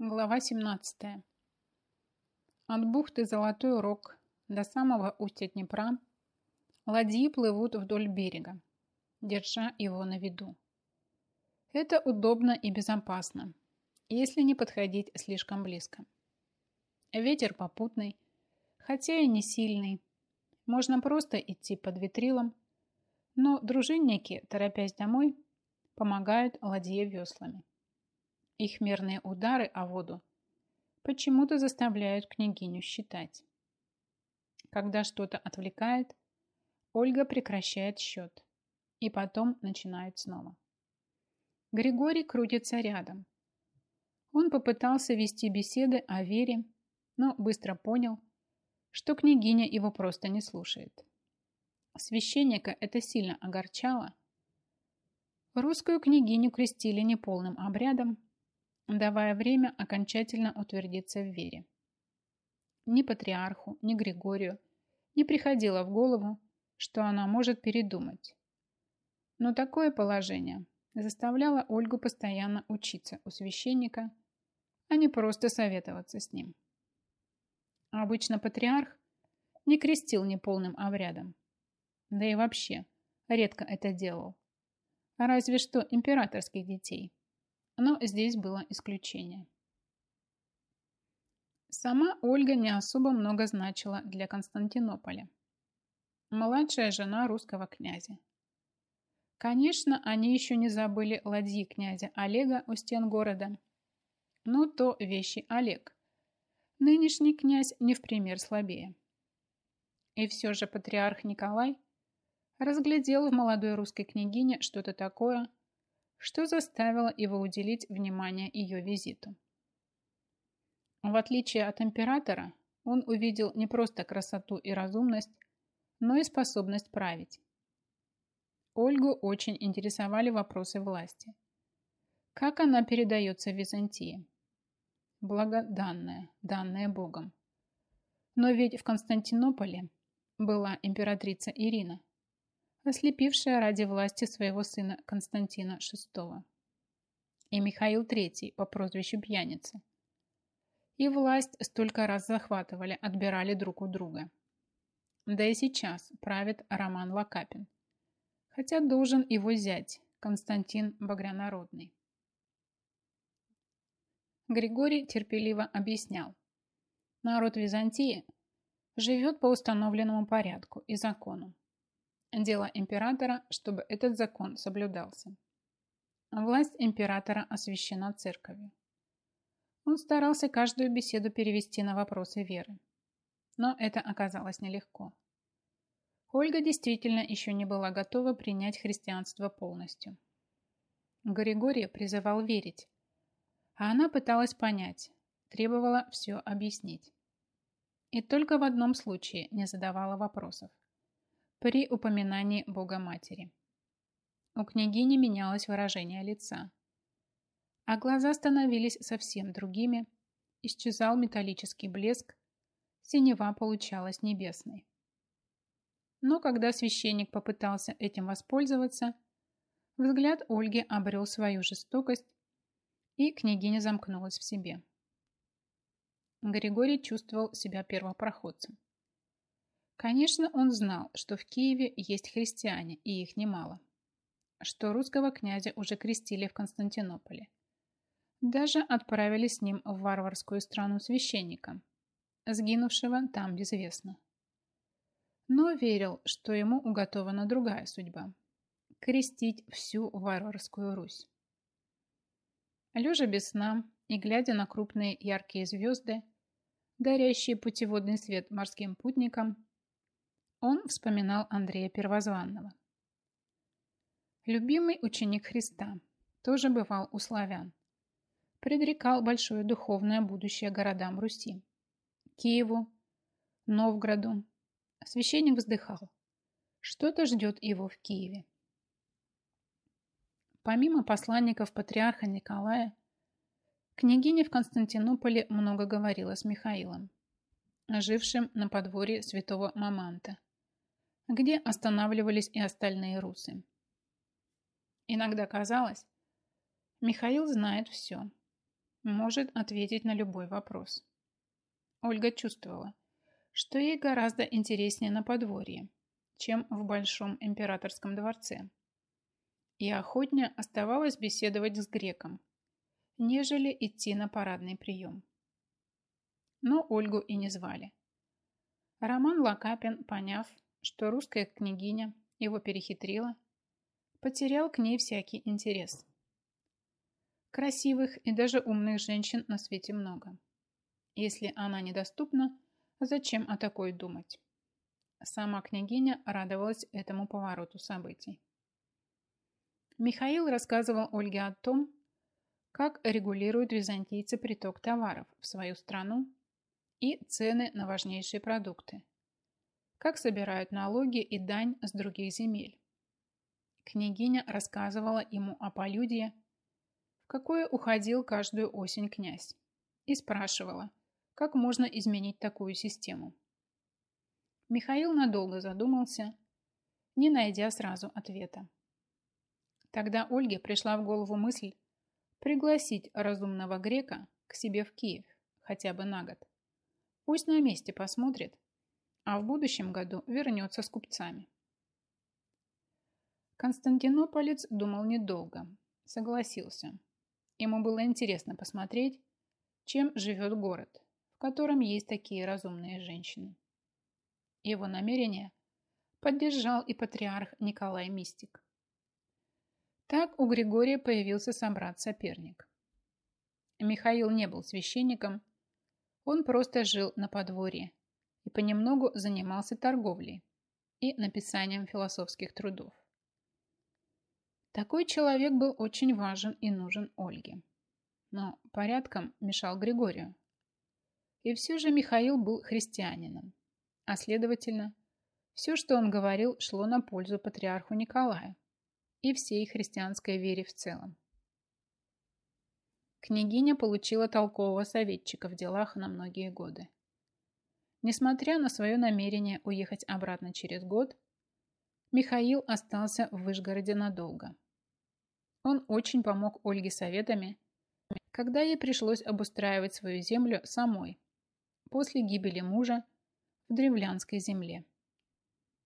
Глава 17. От бухты Золотой Рог до самого устья Днепра ладьи плывут вдоль берега, держа его на виду. Это удобно и безопасно, если не подходить слишком близко. Ветер попутный, хотя и не сильный. Можно просто идти под ветрилом, но дружинники, торопясь домой, помогают ладье веслами. Их мерные удары о воду почему-то заставляют княгиню считать. Когда что-то отвлекает, Ольга прекращает счет и потом начинает снова. Григорий крутится рядом. Он попытался вести беседы о вере, но быстро понял, что княгиня его просто не слушает. Священника это сильно огорчало. Русскую княгиню крестили неполным обрядом, давая время окончательно утвердиться в вере. Ни патриарху, ни Григорию не приходило в голову, что она может передумать. Но такое положение заставляло Ольгу постоянно учиться у священника, а не просто советоваться с ним. Обычно патриарх не крестил неполным обрядом. Да и вообще, редко это делал. Разве что императорских детей – но здесь было исключение. Сама Ольга не особо много значила для Константинополя. Младшая жена русского князя. Конечно, они еще не забыли ладьи князя Олега у стен города. Но то вещи Олег. Нынешний князь не в пример слабее. И все же патриарх Николай разглядел в молодой русской княгине что-то такое, что заставило его уделить внимание ее визиту. В отличие от императора, он увидел не просто красоту и разумность, но и способность править. Ольгу очень интересовали вопросы власти. Как она передается в Византии? Благоданная, данная Богом. Но ведь в Константинополе была императрица Ирина – ослепившая ради власти своего сына Константина VI. И Михаил III по прозвищу Пьяница. И власть столько раз захватывали, отбирали друг у друга. Да и сейчас правит Роман Лакапин. Хотя должен его зять Константин Багрянародный. Григорий терпеливо объяснял. Народ Византии живет по установленному порядку и закону. Дело императора, чтобы этот закон соблюдался. Власть императора освящена церковью. Он старался каждую беседу перевести на вопросы веры. Но это оказалось нелегко. Ольга действительно еще не была готова принять христианство полностью. Григорий призывал верить, а она пыталась понять, требовала все объяснить. И только в одном случае не задавала вопросов при упоминании Бога Матери. У княгини менялось выражение лица, а глаза становились совсем другими, исчезал металлический блеск, синева получалась небесной. Но когда священник попытался этим воспользоваться, взгляд Ольги обрел свою жестокость, и княгиня замкнулась в себе. Григорий чувствовал себя первопроходцем. Конечно, он знал, что в Киеве есть христиане, и их немало. Что русского князя уже крестили в Константинополе. Даже отправили с ним в варварскую страну священника, сгинувшего там безвестно. Но верил, что ему уготована другая судьба – крестить всю варварскую Русь. Лежа без сна и глядя на крупные яркие звезды, дарящие путеводный свет морским путникам, он вспоминал Андрея Первозванного. Любимый ученик Христа тоже бывал у славян. Предрекал большое духовное будущее городам Руси. Киеву, Новгороду. Священник вздыхал. Что-то ждет его в Киеве. Помимо посланников патриарха Николая, княгиня в Константинополе много говорила с Михаилом, жившим на подворье святого Маманта где останавливались и остальные русы. Иногда казалось, Михаил знает все. может ответить на любой вопрос. Ольга чувствовала, что ей гораздо интереснее на подворье, чем в Большом императорском дворце. И охотнее оставалось беседовать с греком, нежели идти на парадный прием. Но Ольгу и не звали. Роман Лакапин, поняв, что русская княгиня его перехитрила, потерял к ней всякий интерес. Красивых и даже умных женщин на свете много. Если она недоступна, зачем о такой думать? Сама княгиня радовалась этому повороту событий. Михаил рассказывал Ольге о том, как регулируют византийцы приток товаров в свою страну и цены на важнейшие продукты, как собирают налоги и дань с других земель. Княгиня рассказывала ему о полюдье, в какое уходил каждую осень князь, и спрашивала, как можно изменить такую систему. Михаил надолго задумался, не найдя сразу ответа. Тогда Ольге пришла в голову мысль пригласить разумного грека к себе в Киев хотя бы на год. Пусть на месте посмотрит, а в будущем году вернется с купцами. Константинополец думал недолго, согласился. Ему было интересно посмотреть, чем живет город, в котором есть такие разумные женщины. Его намерение поддержал и патриарх Николай Мистик. Так у Григория появился собрат-соперник. Михаил не был священником, он просто жил на подворье и понемногу занимался торговлей и написанием философских трудов. Такой человек был очень важен и нужен Ольге, но порядком мешал Григорию. И все же Михаил был христианином, а следовательно, все, что он говорил, шло на пользу патриарху Николаю и всей христианской вере в целом. Княгиня получила толкового советчика в делах на многие годы. Несмотря на свое намерение уехать обратно через год, Михаил остался в Вышгороде надолго. Он очень помог Ольге советами, когда ей пришлось обустраивать свою землю самой после гибели мужа в древлянской земле.